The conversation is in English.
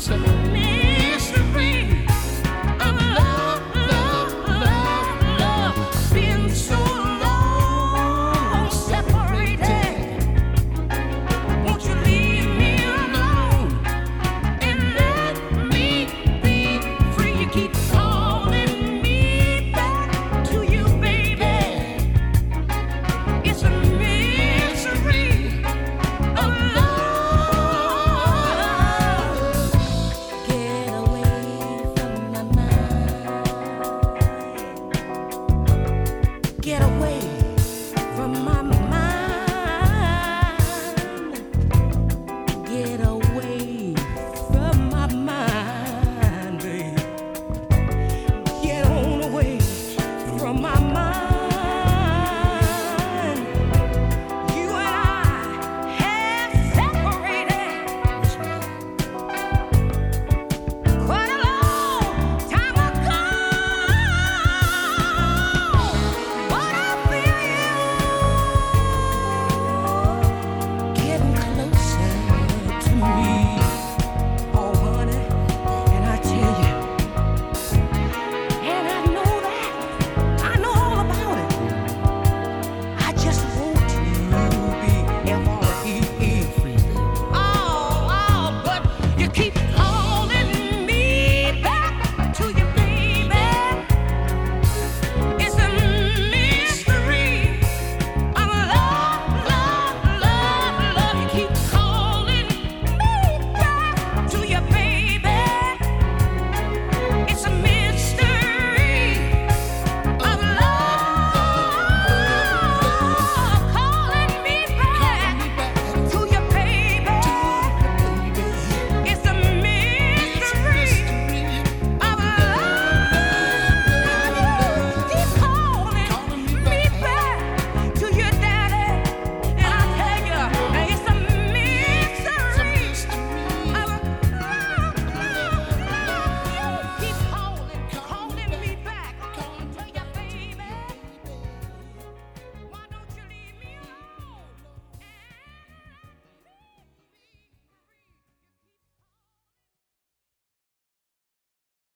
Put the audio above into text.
Jackson. get away from my